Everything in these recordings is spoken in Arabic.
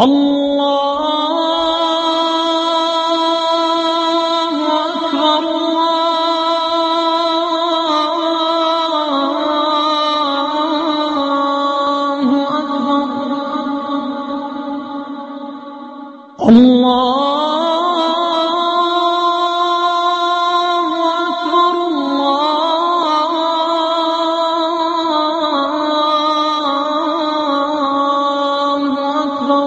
الله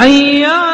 حيا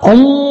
红